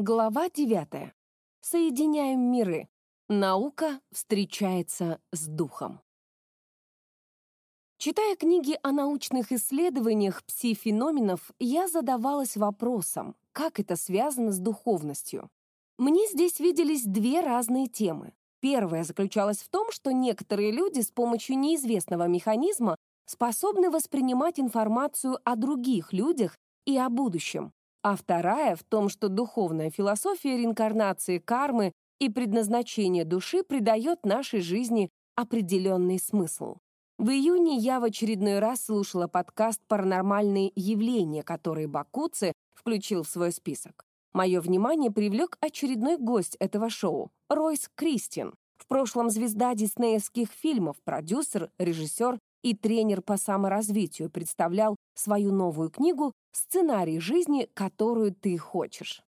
Глава 9. Соединяем миры. Наука встречается с духом. Читая книги о научных исследованиях пси-феноменов, я задавалась вопросом, как это связано с духовностью. Мне здесь виделись две разные темы. Первая заключалась в том, что некоторые люди с помощью неизвестного механизма способны воспринимать информацию о других людях и о будущем, а вторая в том, что духовная философия реинкарнации кармы и предназначения души придает нашей жизни определенный смысл. В июне я в очередной раз слушала подкаст «Паранормальные явления», который Бакуци включил в свой список. Мое внимание привлек очередной гость этого шоу — Ройс Кристин, в прошлом звезда диснеевских фильмов, продюсер, режиссер и тренер по саморазвитию представлял свою новую книгу «Сценарий жизни, которую ты хочешь».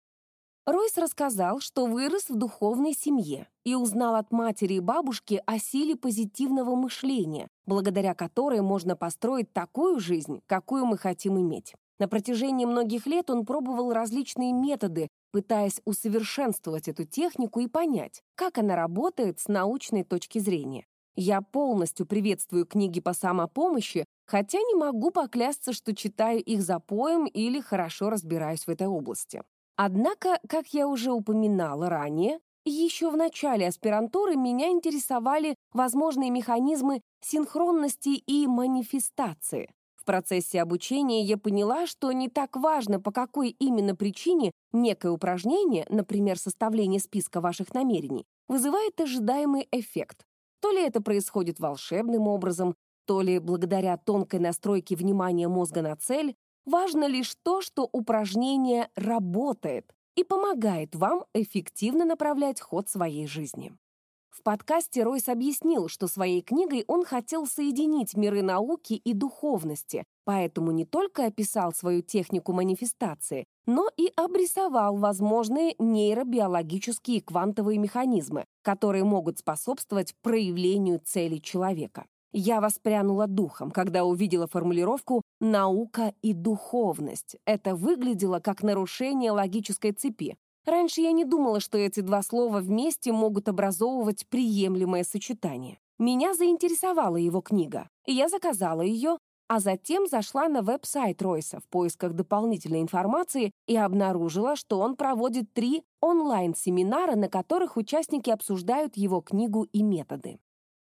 Ройс рассказал, что вырос в духовной семье и узнал от матери и бабушки о силе позитивного мышления, благодаря которой можно построить такую жизнь, какую мы хотим иметь. На протяжении многих лет он пробовал различные методы, пытаясь усовершенствовать эту технику и понять, как она работает с научной точки зрения. Я полностью приветствую книги по самопомощи, хотя не могу поклясться, что читаю их за поем или хорошо разбираюсь в этой области. Однако, как я уже упоминала ранее, еще в начале аспирантуры меня интересовали возможные механизмы синхронности и манифестации. В процессе обучения я поняла, что не так важно, по какой именно причине некое упражнение, например, составление списка ваших намерений, вызывает ожидаемый эффект. То ли это происходит волшебным образом, то ли благодаря тонкой настройке внимания мозга на цель, важно лишь то, что упражнение работает и помогает вам эффективно направлять ход своей жизни. В подкасте Ройс объяснил, что своей книгой он хотел соединить миры науки и духовности, поэтому не только описал свою технику манифестации, но и обрисовал возможные нейробиологические квантовые механизмы, которые могут способствовать проявлению целей человека. Я воспрянула духом, когда увидела формулировку «наука и духовность». Это выглядело как нарушение логической цепи. Раньше я не думала, что эти два слова вместе могут образовывать приемлемое сочетание. Меня заинтересовала его книга. Я заказала ее, а затем зашла на веб-сайт Ройса в поисках дополнительной информации и обнаружила, что он проводит три онлайн-семинара, на которых участники обсуждают его книгу и методы.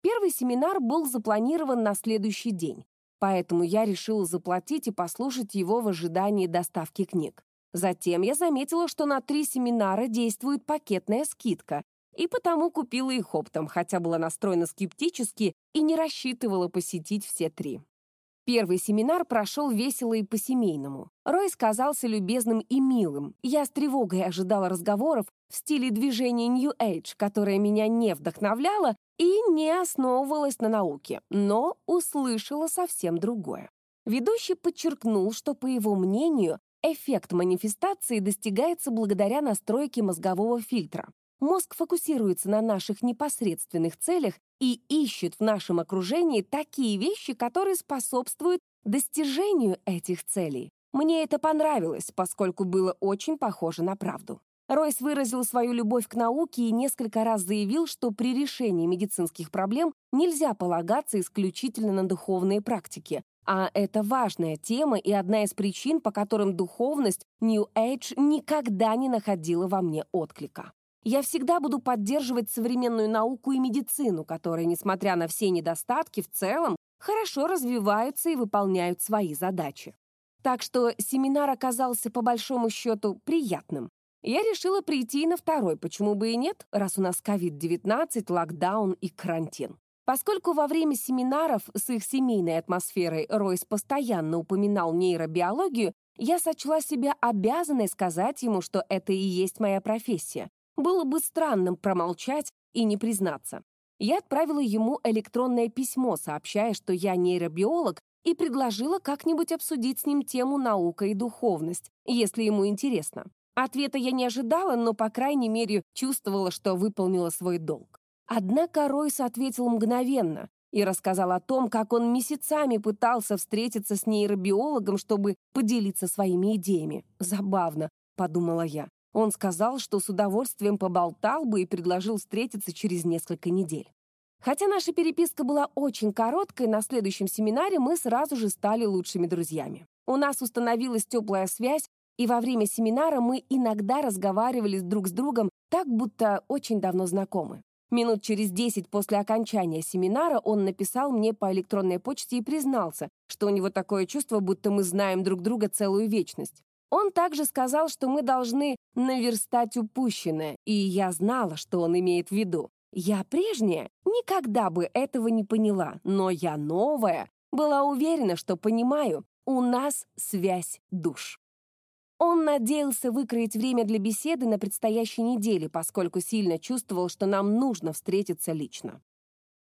Первый семинар был запланирован на следующий день, поэтому я решила заплатить и послушать его в ожидании доставки книг. Затем я заметила, что на три семинара действует пакетная скидка, и потому купила их оптом, хотя была настроена скептически и не рассчитывала посетить все три. Первый семинар прошел весело и по-семейному. Рой сказался любезным и милым. Я с тревогой ожидала разговоров в стиле движения New Age, которое меня не вдохновляло и не основывалось на науке, но услышала совсем другое. Ведущий подчеркнул, что, по его мнению, Эффект манифестации достигается благодаря настройке мозгового фильтра. Мозг фокусируется на наших непосредственных целях и ищет в нашем окружении такие вещи, которые способствуют достижению этих целей. Мне это понравилось, поскольку было очень похоже на правду. Ройс выразил свою любовь к науке и несколько раз заявил, что при решении медицинских проблем нельзя полагаться исключительно на духовные практики, а это важная тема и одна из причин, по которым духовность New Age никогда не находила во мне отклика. Я всегда буду поддерживать современную науку и медицину, которые, несмотря на все недостатки, в целом хорошо развиваются и выполняют свои задачи. Так что семинар оказался по большому счету приятным. Я решила прийти на второй, почему бы и нет, раз у нас COVID-19, локдаун и карантин. Поскольку во время семинаров с их семейной атмосферой Ройс постоянно упоминал нейробиологию, я сочла себя обязанной сказать ему, что это и есть моя профессия. Было бы странным промолчать и не признаться. Я отправила ему электронное письмо, сообщая, что я нейробиолог, и предложила как-нибудь обсудить с ним тему наука и духовность, если ему интересно. Ответа я не ожидала, но, по крайней мере, чувствовала, что выполнила свой долг. Однако Ройс ответил мгновенно и рассказал о том, как он месяцами пытался встретиться с нейробиологом, чтобы поделиться своими идеями. «Забавно», — подумала я. Он сказал, что с удовольствием поболтал бы и предложил встретиться через несколько недель. Хотя наша переписка была очень короткой, на следующем семинаре мы сразу же стали лучшими друзьями. У нас установилась теплая связь, и во время семинара мы иногда разговаривали друг с другом так, будто очень давно знакомы. Минут через десять после окончания семинара он написал мне по электронной почте и признался, что у него такое чувство, будто мы знаем друг друга целую вечность. Он также сказал, что мы должны наверстать упущенное, и я знала, что он имеет в виду. Я прежняя никогда бы этого не поняла, но я новая была уверена, что понимаю, у нас связь душ. Он надеялся выкроить время для беседы на предстоящей неделе, поскольку сильно чувствовал, что нам нужно встретиться лично.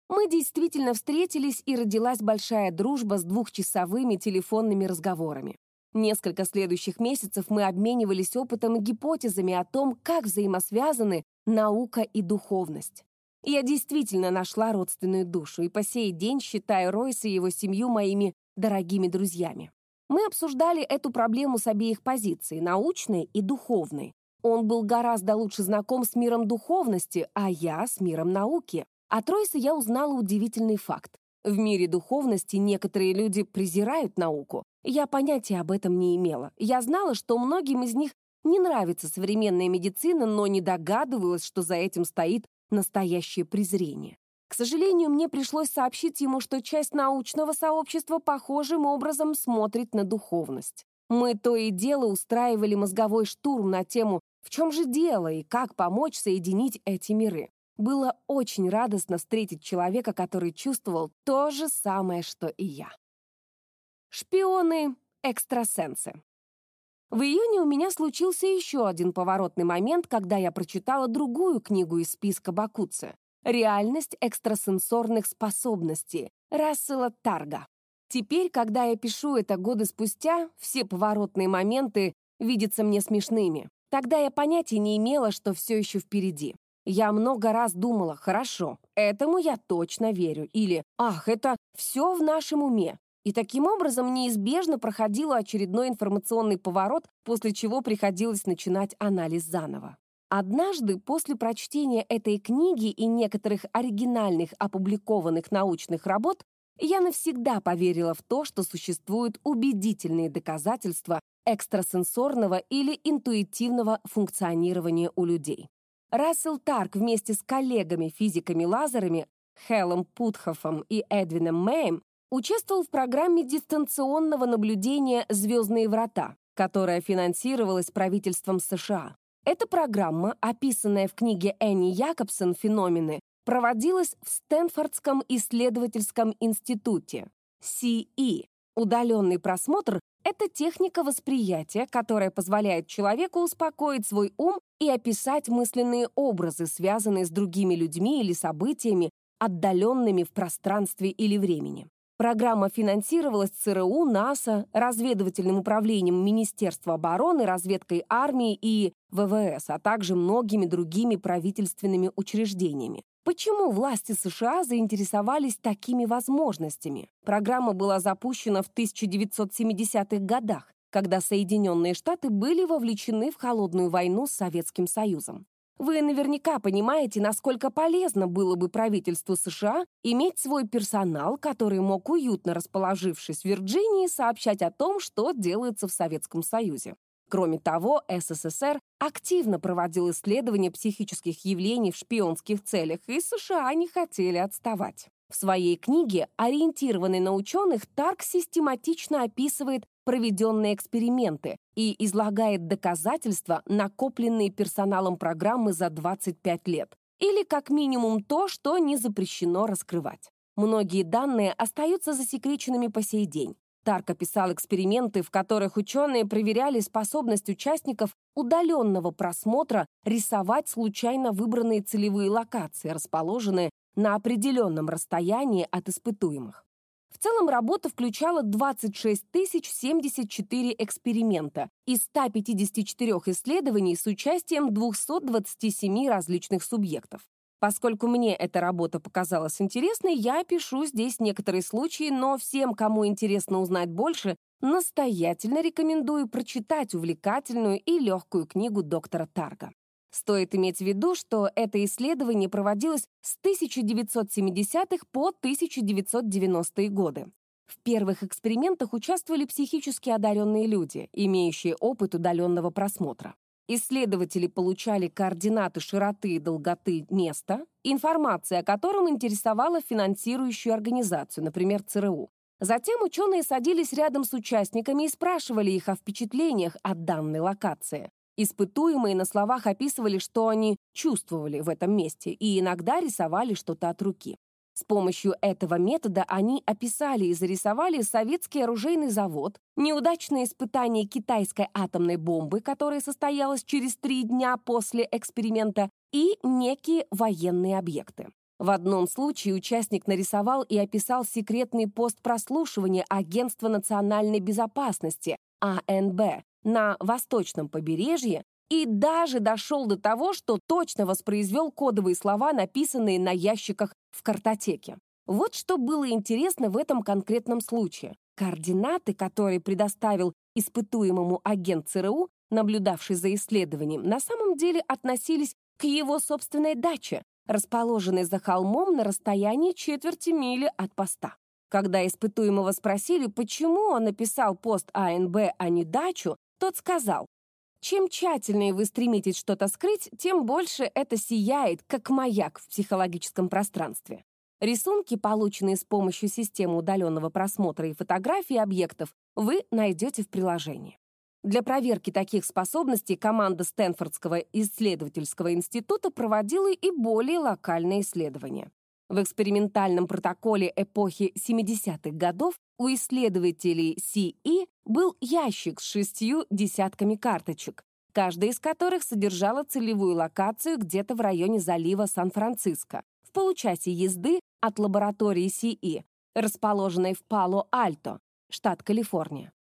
Мы действительно встретились, и родилась большая дружба с двухчасовыми телефонными разговорами. Несколько следующих месяцев мы обменивались опытом и гипотезами о том, как взаимосвязаны наука и духовность. Я действительно нашла родственную душу и по сей день считаю Ройса и его семью моими дорогими друзьями. Мы обсуждали эту проблему с обеих позиций, научной и духовной. Он был гораздо лучше знаком с миром духовности, а я с миром науки. От Ройса я узнала удивительный факт. В мире духовности некоторые люди презирают науку. Я понятия об этом не имела. Я знала, что многим из них не нравится современная медицина, но не догадывалась, что за этим стоит настоящее презрение. К сожалению, мне пришлось сообщить ему, что часть научного сообщества похожим образом смотрит на духовность. Мы то и дело устраивали мозговой штурм на тему «В чем же дело?» и как помочь соединить эти миры. Было очень радостно встретить человека, который чувствовал то же самое, что и я. Шпионы-экстрасенсы. В июне у меня случился еще один поворотный момент, когда я прочитала другую книгу из списка Бакуцы «Реальность экстрасенсорных способностей» Рассела Тарга. Теперь, когда я пишу это годы спустя, все поворотные моменты видятся мне смешными. Тогда я понятия не имела, что все еще впереди. Я много раз думала, хорошо, этому я точно верю, или «ах, это все в нашем уме», и таким образом неизбежно проходил очередной информационный поворот, после чего приходилось начинать анализ заново. Однажды, после прочтения этой книги и некоторых оригинальных опубликованных научных работ, я навсегда поверила в то, что существуют убедительные доказательства экстрасенсорного или интуитивного функционирования у людей. Рассел Тарк вместе с коллегами-физиками-лазерами Хелом Путхофом и Эдвином Мэем участвовал в программе дистанционного наблюдения «Звездные врата», которая финансировалась правительством США. Эта программа, описанная в книге Энни Якобсон «Феномены», проводилась в Стэнфордском исследовательском институте, CE. Удаленный просмотр — это техника восприятия, которая позволяет человеку успокоить свой ум и описать мысленные образы, связанные с другими людьми или событиями, отдаленными в пространстве или времени. Программа финансировалась ЦРУ, НАСА, разведывательным управлением Министерства обороны, разведкой армии и ВВС, а также многими другими правительственными учреждениями. Почему власти США заинтересовались такими возможностями? Программа была запущена в 1970-х годах, когда Соединенные Штаты были вовлечены в холодную войну с Советским Союзом. Вы наверняка понимаете, насколько полезно было бы правительству США иметь свой персонал, который мог, уютно расположившись в Вирджинии, сообщать о том, что делается в Советском Союзе. Кроме того, СССР активно проводил исследования психических явлений в шпионских целях, и США не хотели отставать. В своей книге, ориентированной на ученых, Тарк систематично описывает проведенные эксперименты и излагает доказательства, накопленные персоналом программы за 25 лет, или как минимум то, что не запрещено раскрывать. Многие данные остаются засекреченными по сей день. Тарк описал эксперименты, в которых ученые проверяли способность участников удаленного просмотра рисовать случайно выбранные целевые локации, расположенные на определенном расстоянии от испытуемых. В целом работа включала 26 074 эксперимента из 154 исследований с участием 227 различных субъектов. Поскольку мне эта работа показалась интересной, я пишу здесь некоторые случаи, но всем, кому интересно узнать больше, настоятельно рекомендую прочитать увлекательную и легкую книгу доктора Тарга. Стоит иметь в виду, что это исследование проводилось с 1970-х по 1990-е годы. В первых экспериментах участвовали психически одаренные люди, имеющие опыт удаленного просмотра. Исследователи получали координаты широты и долготы места, информация о котором интересовала финансирующую организацию, например, ЦРУ. Затем ученые садились рядом с участниками и спрашивали их о впечатлениях от данной локации. Испытуемые на словах описывали, что они чувствовали в этом месте, и иногда рисовали что-то от руки. С помощью этого метода они описали и зарисовали советский оружейный завод, неудачное испытание китайской атомной бомбы, которое состоялось через три дня после эксперимента, и некие военные объекты. В одном случае участник нарисовал и описал секретный пост прослушивания Агентства национальной безопасности, АНБ, на восточном побережье и даже дошел до того, что точно воспроизвел кодовые слова, написанные на ящиках в картотеке. Вот что было интересно в этом конкретном случае. Координаты, которые предоставил испытуемому агент ЦРУ, наблюдавший за исследованием, на самом деле относились к его собственной даче, расположенной за холмом на расстоянии четверти мили от поста. Когда испытуемого спросили, почему он написал пост АНБ, а не дачу, тот сказал, чем тщательнее вы стремитесь что-то скрыть, тем больше это сияет, как маяк в психологическом пространстве. Рисунки, полученные с помощью системы удаленного просмотра и фотографии объектов, вы найдете в приложении. Для проверки таких способностей команда Стэнфордского исследовательского института проводила и более локальные исследования. В экспериментальном протоколе эпохи 70-х годов у исследователей CE был ящик с шестью десятками карточек, каждая из которых содержала целевую локацию где-то в районе залива Сан-Франциско, в получасе езды от лаборатории CE, расположенной в Пало-Альто, штат Калифорния.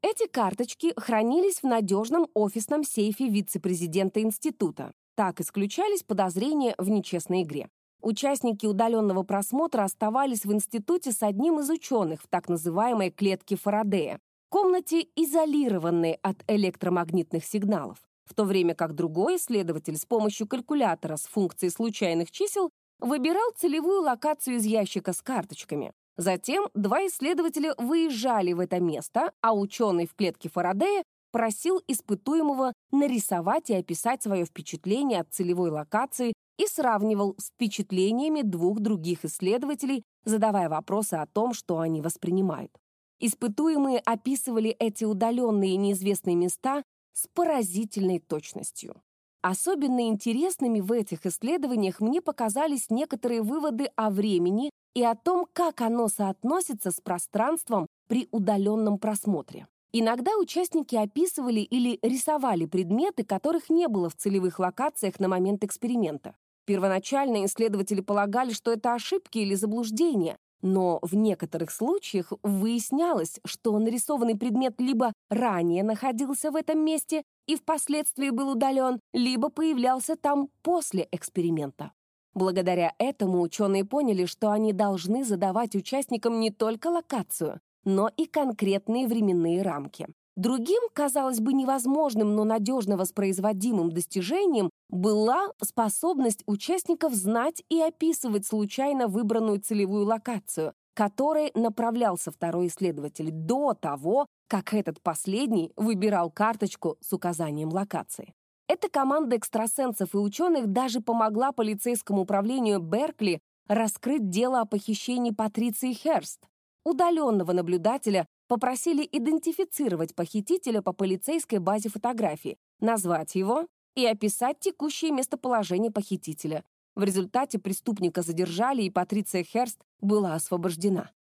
Эти карточки хранились в надежном офисном сейфе вице-президента института. Так исключались подозрения в нечестной игре. Участники удаленного просмотра оставались в институте с одним из ученых в так называемой клетке Фарадея, комнате, изолированной от электромагнитных сигналов, в то время как другой исследователь с помощью калькулятора с функцией случайных чисел выбирал целевую локацию из ящика с карточками. Затем два исследователя выезжали в это место, а ученый в клетке Фарадея просил испытуемого нарисовать и описать свое впечатление от целевой локации и сравнивал с впечатлениями двух других исследователей, задавая вопросы о том, что они воспринимают. Испытуемые описывали эти удаленные и неизвестные места с поразительной точностью. Особенно интересными в этих исследованиях мне показались некоторые выводы о времени и о том, как оно соотносится с пространством при удаленном просмотре. Иногда участники описывали или рисовали предметы, которых не было в целевых локациях на момент эксперимента. Первоначально исследователи полагали, что это ошибки или заблуждения, но в некоторых случаях выяснялось, что нарисованный предмет либо ранее находился в этом месте и впоследствии был удален, либо появлялся там после эксперимента. Благодаря этому ученые поняли, что они должны задавать участникам не только локацию, но и конкретные временные рамки. Другим, казалось бы, невозможным, но надежно воспроизводимым достижением была способность участников знать и описывать случайно выбранную целевую локацию, которой направлялся второй исследователь до того, как этот последний выбирал карточку с указанием локации. Эта команда экстрасенсов и ученых даже помогла полицейскому управлению Беркли раскрыть дело о похищении Патриции Херст, удаленного наблюдателя, попросили идентифицировать похитителя по полицейской базе фотографии, назвать его и описать текущее местоположение похитителя. В результате преступника задержали, и Патриция Херст была освобождена.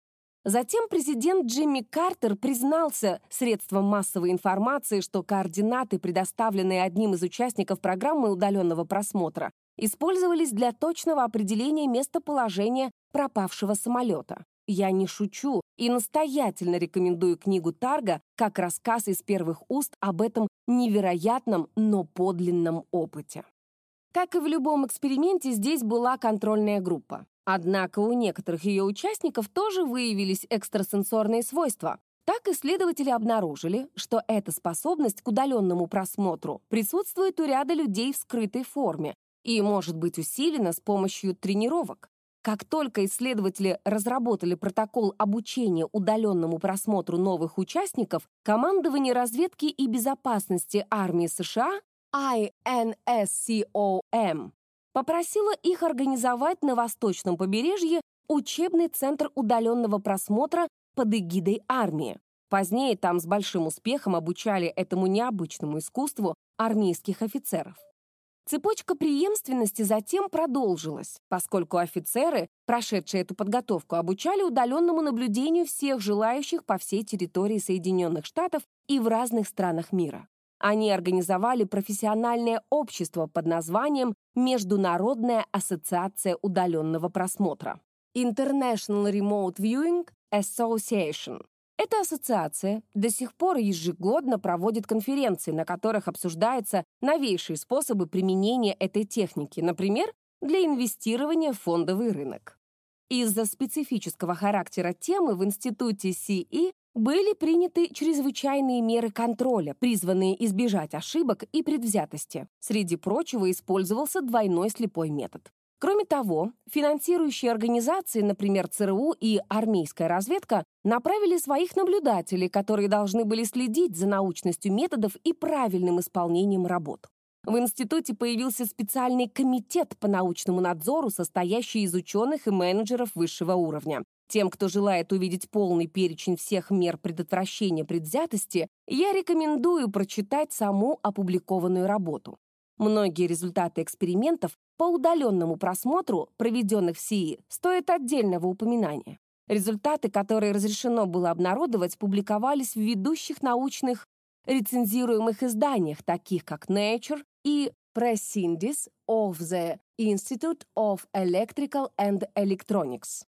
Затем президент Джимми Картер признался средством массовой информации, что координаты, предоставленные одним из участников программы удаленного просмотра, использовались для точного определения местоположения пропавшего самолета. Я не шучу и настоятельно рекомендую книгу Тарга как рассказ из первых уст об этом невероятном, но подлинном опыте. Как и в любом эксперименте, здесь была контрольная группа. Однако у некоторых ее участников тоже выявились экстрасенсорные свойства. Так исследователи обнаружили, что эта способность к удаленному просмотру присутствует у ряда людей в скрытой форме и может быть усилена с помощью тренировок. Как только исследователи разработали протокол обучения удаленному просмотру новых участников, командование разведки и безопасности армии США INSCOM попросило их организовать на восточном побережье учебный центр удаленного просмотра под эгидой армии. Позднее там с большим успехом обучали этому необычному искусству армейских офицеров. Цепочка преемственности затем продолжилась, поскольку офицеры, прошедшие эту подготовку, обучали удаленному наблюдению всех желающих по всей территории Соединенных Штатов и в разных странах мира. Они организовали профессиональное общество под названием Международная ассоциация удаленного просмотра International Remote Viewing Association. Эта ассоциация до сих пор ежегодно проводит конференции, на которых обсуждаются новейшие способы применения этой техники, например, для инвестирования в фондовый рынок. Из-за специфического характера темы в институте CE были приняты чрезвычайные меры контроля, призванные избежать ошибок и предвзятости. Среди прочего использовался двойной слепой метод. Кроме того, финансирующие организации, например, ЦРУ и армейская разведка, направили своих наблюдателей, которые должны были следить за научностью методов и правильным исполнением работ. В институте появился специальный комитет по научному надзору, состоящий из ученых и менеджеров высшего уровня. Тем, кто желает увидеть полный перечень всех мер предотвращения предвзятости, я рекомендую прочитать саму опубликованную работу. Многие результаты экспериментов по удаленному просмотру, проведенных в СИИ, стоят отдельного упоминания. Результаты, которые разрешено было обнародовать, публиковались в ведущих научных рецензируемых изданиях, таких как Nature и Press of the Institute of Electrical and Electronics.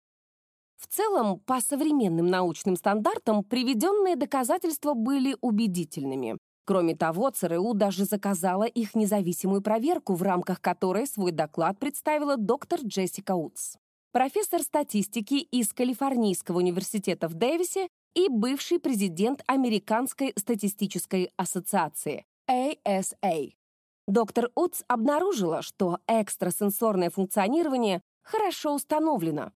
В целом, по современным научным стандартам приведенные доказательства были убедительными. Кроме того, ЦРУ даже заказала их независимую проверку, в рамках которой свой доклад представила доктор Джессика Утс, профессор статистики из Калифорнийского университета в Дэвисе и бывший президент Американской статистической ассоциации ASA. Доктор Утс обнаружила, что экстрасенсорное функционирование хорошо установлено.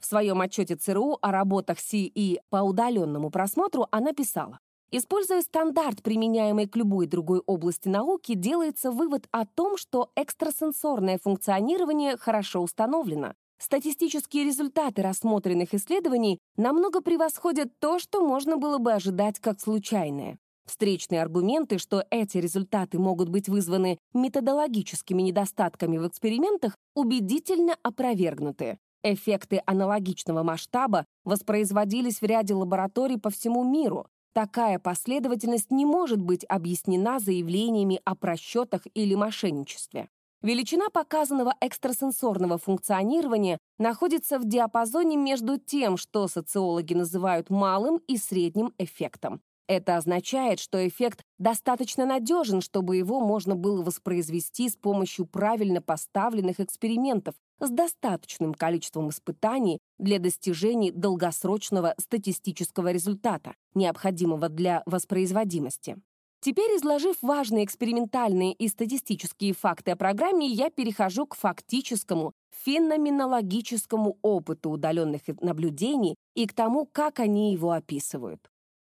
В своем отчете ЦРУ о работах СИИ по удаленному просмотру она писала, Используя стандарт, применяемый к любой другой области науки, делается вывод о том, что экстрасенсорное функционирование хорошо установлено. Статистические результаты рассмотренных исследований намного превосходят то, что можно было бы ожидать как случайное. Встречные аргументы, что эти результаты могут быть вызваны методологическими недостатками в экспериментах, убедительно опровергнуты. Эффекты аналогичного масштаба воспроизводились в ряде лабораторий по всему миру, Такая последовательность не может быть объяснена заявлениями о просчетах или мошенничестве. Величина показанного экстрасенсорного функционирования находится в диапазоне между тем, что социологи называют малым и средним эффектом. Это означает, что эффект достаточно надежен, чтобы его можно было воспроизвести с помощью правильно поставленных экспериментов с достаточным количеством испытаний для достижения долгосрочного статистического результата, необходимого для воспроизводимости. Теперь, изложив важные экспериментальные и статистические факты о программе, я перехожу к фактическому, феноменологическому опыту удаленных наблюдений и к тому, как они его описывают.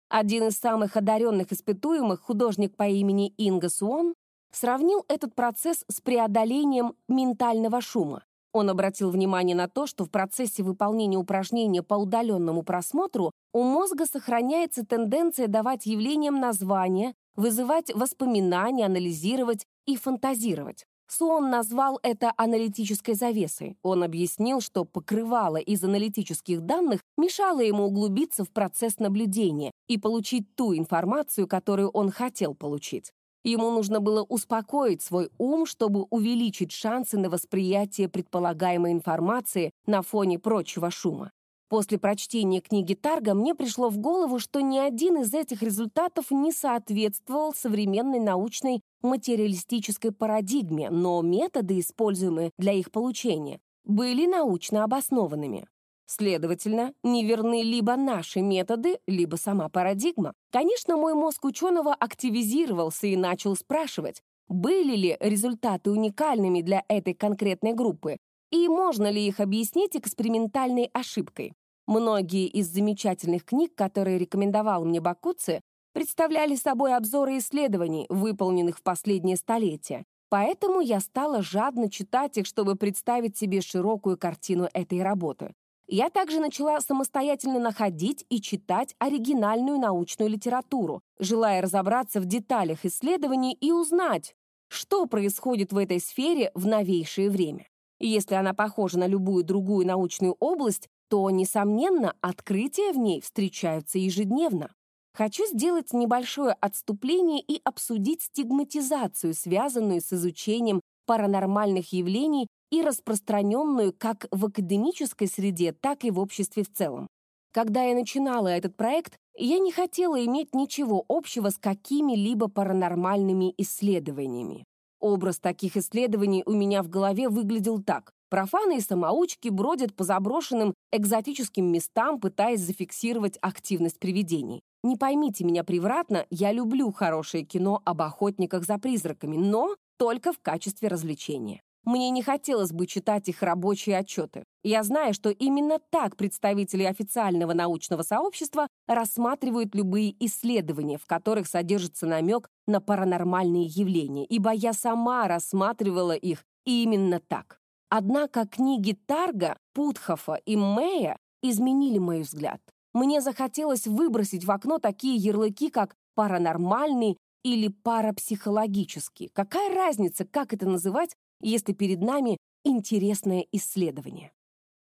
Один из самых одаренных испытуемых, художник по имени Инга Суон, сравнил этот процесс с преодолением ментального шума. Он обратил внимание на то, что в процессе выполнения упражнения по удаленному просмотру у мозга сохраняется тенденция давать явлениям названия, вызывать воспоминания, анализировать и фантазировать. Суон назвал это аналитической завесой. Он объяснил, что покрывало из аналитических данных мешало ему углубиться в процесс наблюдения и получить ту информацию, которую он хотел получить. Ему нужно было успокоить свой ум, чтобы увеличить шансы на восприятие предполагаемой информации на фоне прочего шума. После прочтения книги Тарга мне пришло в голову, что ни один из этих результатов не соответствовал современной научной материалистической парадигме, но методы, используемые для их получения, были научно обоснованными. Следовательно, неверны либо наши методы, либо сама парадигма. Конечно, мой мозг ученого активизировался и начал спрашивать, были ли результаты уникальными для этой конкретной группы, и можно ли их объяснить экспериментальной ошибкой. Многие из замечательных книг, которые рекомендовал мне Бакуци, представляли собой обзоры исследований, выполненных в последнее столетие. Поэтому я стала жадно читать их, чтобы представить себе широкую картину этой работы. Я также начала самостоятельно находить и читать оригинальную научную литературу, желая разобраться в деталях исследований и узнать, что происходит в этой сфере в новейшее время. Если она похожа на любую другую научную область, то, несомненно, открытия в ней встречаются ежедневно. Хочу сделать небольшое отступление и обсудить стигматизацию, связанную с изучением паранормальных явлений и распространенную как в академической среде, так и в обществе в целом. Когда я начинала этот проект, я не хотела иметь ничего общего с какими-либо паранормальными исследованиями. Образ таких исследований у меня в голове выглядел так. Профаны и самоучки бродят по заброшенным экзотическим местам, пытаясь зафиксировать активность привидений. Не поймите меня превратно, я люблю хорошее кино об охотниках за призраками, но только в качестве развлечения. Мне не хотелось бы читать их рабочие отчеты. Я знаю, что именно так представители официального научного сообщества рассматривают любые исследования, в которых содержится намек на паранормальные явления, ибо я сама рассматривала их именно так. Однако книги Тарга, Путхофа и Мэя изменили мой взгляд. Мне захотелось выбросить в окно такие ярлыки, как паранормальный или парапсихологический. Какая разница, как это называть, если перед нами интересное исследование.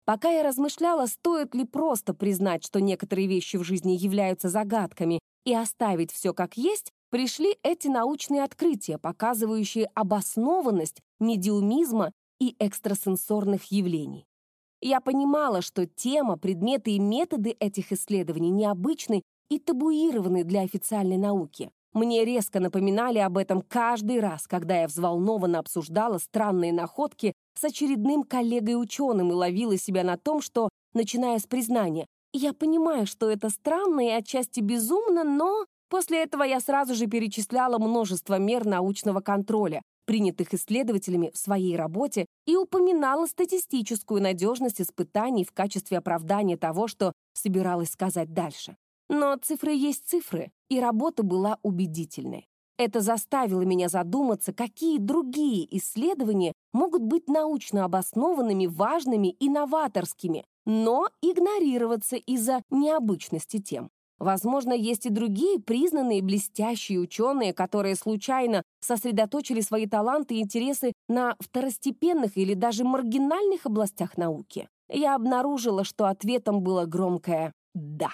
Пока я размышляла, стоит ли просто признать, что некоторые вещи в жизни являются загадками, и оставить все как есть, пришли эти научные открытия, показывающие обоснованность медиумизма и экстрасенсорных явлений. Я понимала, что тема, предметы и методы этих исследований необычны и табуированы для официальной науки. Мне резко напоминали об этом каждый раз, когда я взволнованно обсуждала странные находки с очередным коллегой-ученым и ловила себя на том, что, начиная с признания, я понимаю, что это странно и отчасти безумно, но после этого я сразу же перечисляла множество мер научного контроля, принятых исследователями в своей работе, и упоминала статистическую надежность испытаний в качестве оправдания того, что собиралась сказать дальше. Но цифры есть цифры, и работа была убедительной. Это заставило меня задуматься, какие другие исследования могут быть научно обоснованными, важными и новаторскими, но игнорироваться из-за необычности тем. Возможно, есть и другие признанные блестящие ученые, которые случайно сосредоточили свои таланты и интересы на второстепенных или даже маргинальных областях науки. Я обнаружила, что ответом было громкое «да».